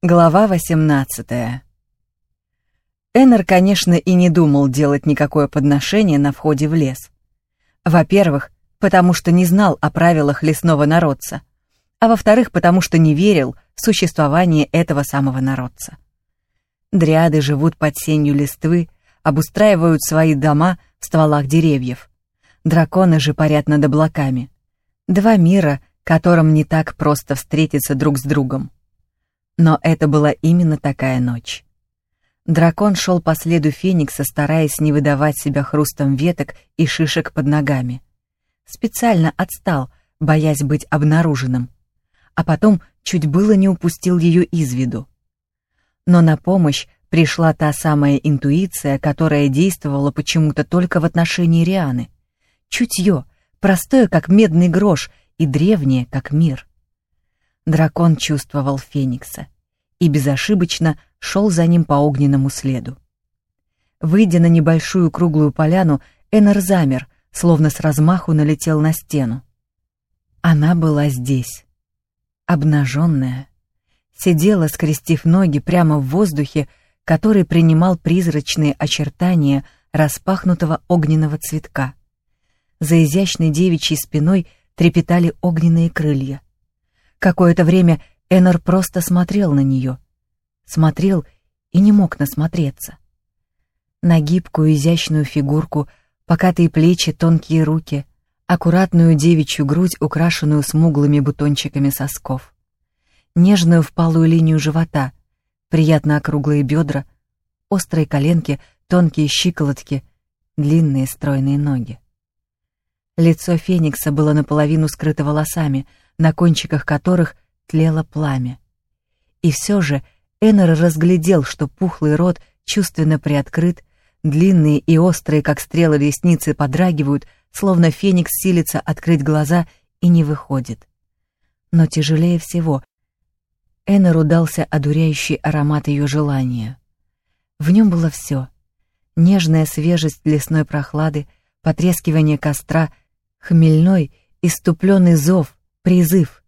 Глава 18 Эннер, конечно, и не думал делать никакое подношение на входе в лес. Во-первых, потому что не знал о правилах лесного народца, а во-вторых, потому что не верил в существование этого самого народца. Дриады живут под сенью листвы, обустраивают свои дома в стволах деревьев. Драконы же парят над облаками. Два мира, которым не так просто встретиться друг с другом. Но это была именно такая ночь. Дракон шел по следу Феникса, стараясь не выдавать себя хрустом веток и шишек под ногами. Специально отстал, боясь быть обнаруженным. А потом чуть было не упустил ее из виду. Но на помощь пришла та самая интуиция, которая действовала почему-то только в отношении Рианы. Чутье, простое, как медный грош, и древнее, как мир. Дракон чувствовал Феникса и безошибочно шел за ним по огненному следу. Выйдя на небольшую круглую поляну, Эннер замер, словно с размаху налетел на стену. Она была здесь, обнаженная, сидела, скрестив ноги прямо в воздухе, который принимал призрачные очертания распахнутого огненного цветка. За изящной девичьей спиной трепетали огненные крылья. Какое-то время Эннер просто смотрел на нее. Смотрел и не мог насмотреться. На гибкую изящную фигурку, покатые плечи, тонкие руки, аккуратную девичью грудь, украшенную смуглыми бутончиками сосков, нежную впалую линию живота, приятно округлые бедра, острые коленки, тонкие щиколотки, длинные стройные ноги. Лицо Феникса было наполовину скрыто волосами, на кончиках которых тлело пламя. И все же Эннер разглядел, что пухлый рот чувственно приоткрыт, длинные и острые, как стрелы ресницы, подрагивают, словно Феникс силится открыть глаза и не выходит. Но тяжелее всего Эннеру дался одуряющий аромат ее желания. В нем было все — нежная свежесть лесной прохлады, потрескивание костра — хмельной, иступленный зов, призыв.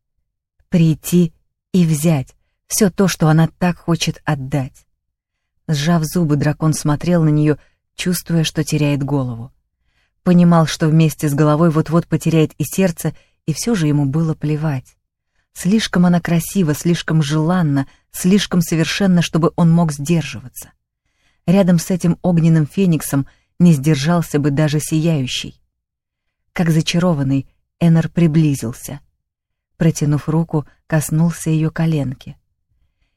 Прийти и взять все то, что она так хочет отдать. Сжав зубы, дракон смотрел на нее, чувствуя, что теряет голову. Понимал, что вместе с головой вот-вот потеряет и сердце, и все же ему было плевать. Слишком она красива, слишком желанна, слишком совершенна, чтобы он мог сдерживаться. Рядом с этим огненным фениксом не сдержался бы даже сияющий. Как зачарованный, Эннер приблизился. Протянув руку, коснулся ее коленки.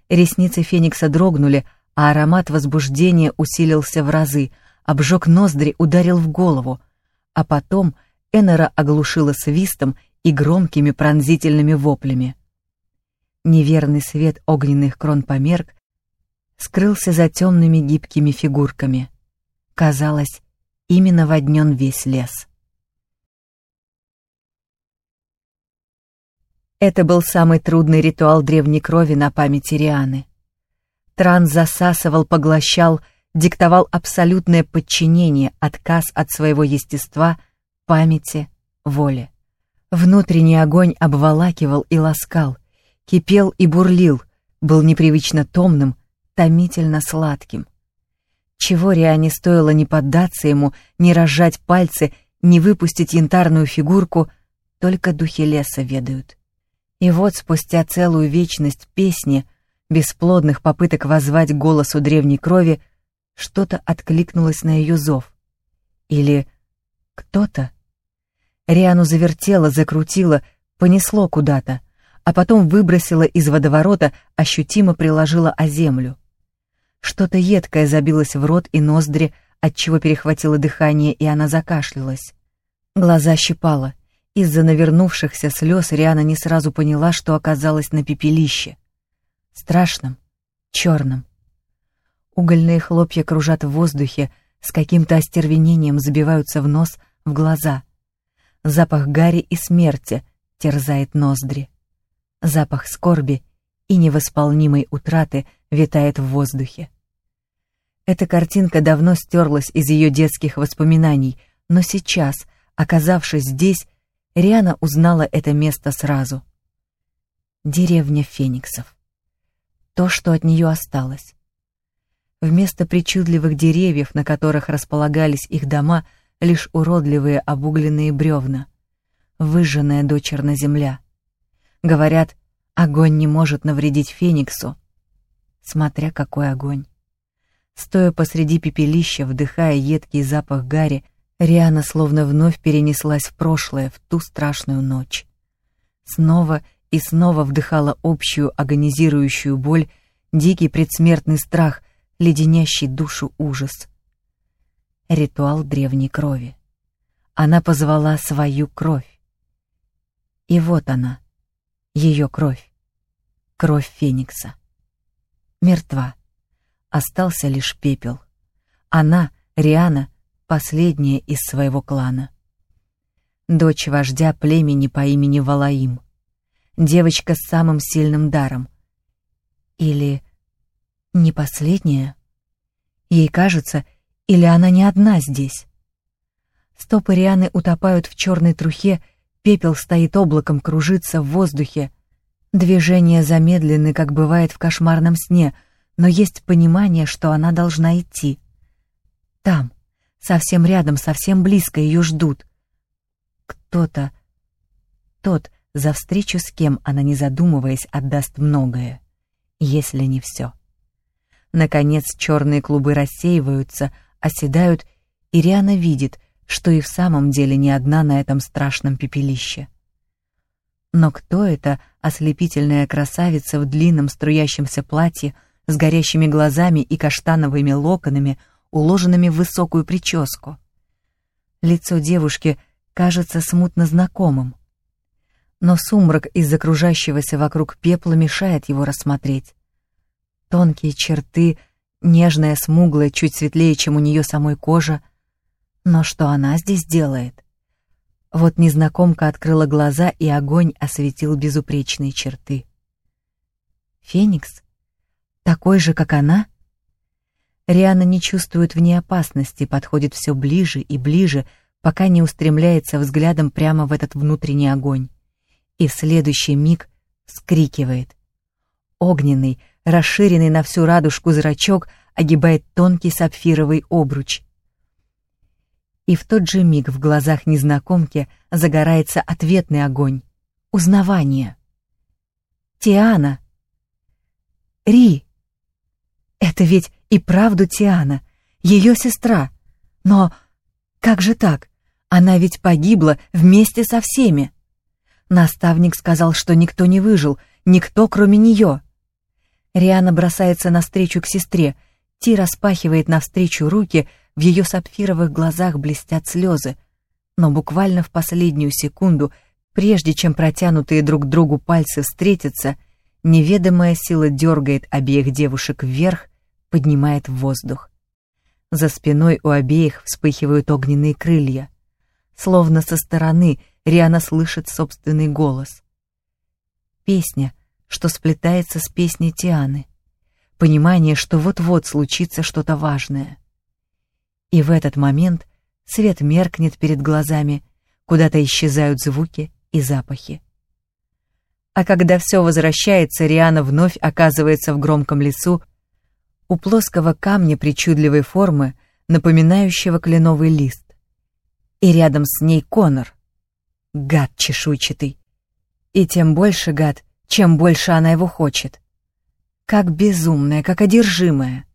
Ресницы Феникса дрогнули, а аромат возбуждения усилился в разы, обжег ноздри, ударил в голову, а потом Эннера оглушила свистом и громкими пронзительными воплями. Неверный свет огненных крон померк, скрылся за темными гибкими фигурками. Казалось, именно воднен весь лес. Это был самый трудный ритуал древней крови на памяти Рианы. Транс засасывал, поглощал, диктовал абсолютное подчинение, отказ от своего естества, памяти, воли. Внутренний огонь обволакивал и ласкал, кипел и бурлил, был непривычно томным, томительно сладким. Чего Риане стоило не поддаться ему, не разжать пальцы, не выпустить янтарную фигурку, только духи леса ведают. И вот спустя целую вечность песни, бесплодных попыток воззвать голосу древней крови, что-то откликнулось на ее зов. Или кто-то. Риану завертело, закрутило, понесло куда-то, а потом выбросило из водоворота, ощутимо приложило о землю. Что-то едкое забилось в рот и ноздри, отчего перехватило дыхание, и она закашлялась. Глаза щипало — из-за навернувшихся слез Риана не сразу поняла, что оказалась на пепелище. Страшном, черном. Угольные хлопья кружат в воздухе, с каким-то остервенением забиваются в нос, в глаза. Запах гари и смерти терзает ноздри. Запах скорби и невосполнимой утраты витает в воздухе. Эта картинка давно стерлась из ее детских воспоминаний, но сейчас, оказавшись здесь, Риана узнала это место сразу. Деревня Фениксов. то, что от нее осталось. Вместо причудливых деревьев, на которых располагались их дома, лишь уродливые обугленные бревна, выжженная дочерна земля. Говорят, огонь не может навредить Фениксу. Смотря какой огонь. Стоя посреди пепелища, вдыхая едкий запах гари, Риана словно вновь перенеслась в прошлое, в ту страшную ночь. Снова и снова вдыхала общую агонизирующую боль, дикий предсмертный страх, леденящий душу ужас. Ритуал древней крови. Она позвала свою кровь. И вот она, ее кровь, кровь Феникса. Мертва. Остался лишь пепел. Она, Риана, последняя из своего клана. Дочь вождя племени по имени Валаим. Девочка с самым сильным даром. Или не последняя? Ей кажется, или она не одна здесь? Стопы Рианы утопают в черной трухе, пепел стоит облаком, кружится в воздухе. Движения замедлены, как бывает в кошмарном сне, но есть понимание, что она должна идти. Там, совсем рядом, совсем близко ее ждут. Кто-то, тот, за встречу с кем она, не задумываясь, отдаст многое, если не все. Наконец черные клубы рассеиваются, оседают, и Риана видит, что и в самом деле не одна на этом страшном пепелище. Но кто эта ослепительная красавица в длинном струящемся платье с горящими глазами и каштановыми локонами, уложенными в высокую прическу? Лицо девушки кажется смутно знакомым. Но сумрак из окружающегося вокруг пепла мешает его рассмотреть. Тонкие черты, нежная, смуглая, чуть светлее, чем у нее самой кожа. Но что она здесь делает? Вот незнакомка открыла глаза, и огонь осветил безупречные черты. Феникс? Такой же, как она? Риана не чувствует вне опасности, подходит все ближе и ближе, пока не устремляется взглядом прямо в этот внутренний огонь. И в следующий миг вскрикивает. Огненный, расширенный на всю радужку зрачок огибает тонкий сапфировый обруч. И в тот же миг в глазах незнакомки загорается ответный огонь. Узнавание. Тиана. Ри. Это ведь и правду Тиана, ее сестра. Но как же так? Она ведь погибла вместе со всеми. Наставник сказал, что никто не выжил, никто, кроме нее. Риана бросается навстречу к сестре. Ти распахивает навстречу руки, в ее сапфировых глазах блестят слезы. Но буквально в последнюю секунду, прежде чем протянутые друг другу пальцы встретятся, неведомая сила дергает обеих девушек вверх, поднимает в воздух. За спиной у обеих вспыхивают огненные крылья. Словно со стороны Риана слышит собственный голос. Песня — что сплетается с песней Тианы, понимание, что вот-вот случится что-то важное. И в этот момент свет меркнет перед глазами, куда-то исчезают звуки и запахи. А когда все возвращается, Риана вновь оказывается в громком лесу, у плоского камня причудливой формы, напоминающего кленовый лист. И рядом с ней Конор. Гад чешуйчатый. И тем больше гад, чем больше она его хочет. Как безумная, как одержимая.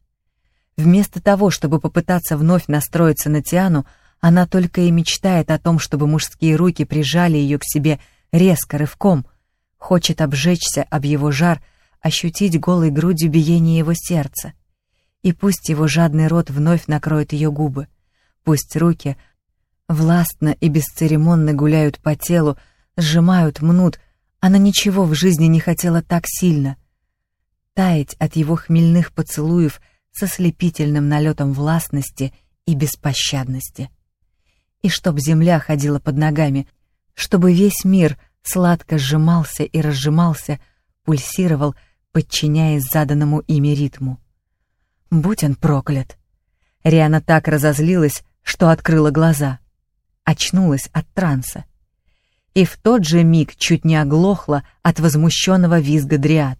Вместо того, чтобы попытаться вновь настроиться на Тиану, она только и мечтает о том, чтобы мужские руки прижали ее к себе резко, рывком, хочет обжечься об его жар, ощутить голой грудью биение его сердца. И пусть его жадный рот вновь накроет ее губы, пусть руки властно и бесцеремонно гуляют по телу, сжимают, мнут, она ничего в жизни не хотела так сильно. Таять от его хмельных поцелуев со слепительным налетом властности и беспощадности. И чтоб земля ходила под ногами, чтобы весь мир сладко сжимался и разжимался, пульсировал, подчиняясь заданному ими ритму. Будь он проклят! Риана так разозлилась, что открыла глаза. Очнулась от транса и в тот же миг чуть не оглохла от возмущенного визга дриад.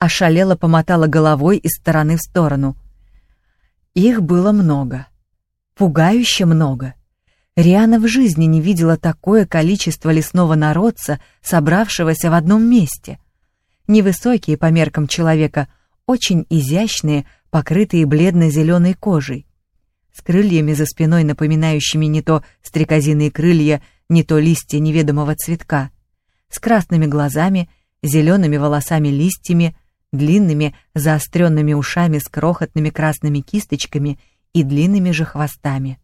ошалело помотала головой из стороны в сторону. Их было много. Пугающе много. Риана в жизни не видела такое количество лесного народца, собравшегося в одном месте. Невысокие по меркам человека, очень изящные, покрытые бледно-зеленой кожей. С крыльями за спиной, напоминающими не то стрекозиные крылья, не то листья неведомого цветка. С красными глазами, зелеными волосами-листьями, длинными заостренными ушами с крохотными красными кисточками и длинными же хвостами.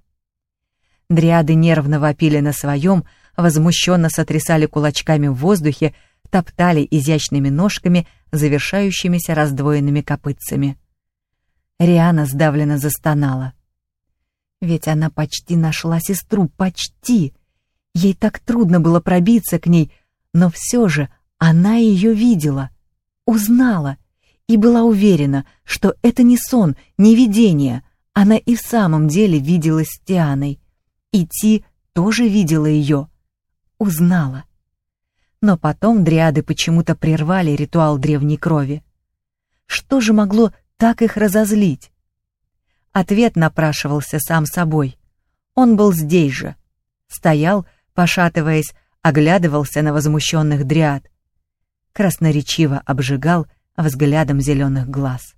Дриады нервно вопили на своем, возмущенно сотрясали кулачками в воздухе, топтали изящными ножками, завершающимися раздвоенными копытцами. Риана сдавленно застонала. Ведь она почти нашла сестру, почти. Ей так трудно было пробиться к ней, но все же она ее видела, узнала и была уверена, что это не сон, не видение. Она и в самом деле виделась с Тианой. Идти тоже видела ее. Узнала. Но потом дриады почему-то прервали ритуал древней крови. Что же могло так их разозлить? Ответ напрашивался сам собой. Он был здесь же. Стоял, пошатываясь, оглядывался на возмущенных дриад. Красноречиво обжигал взглядом зеленых глаз.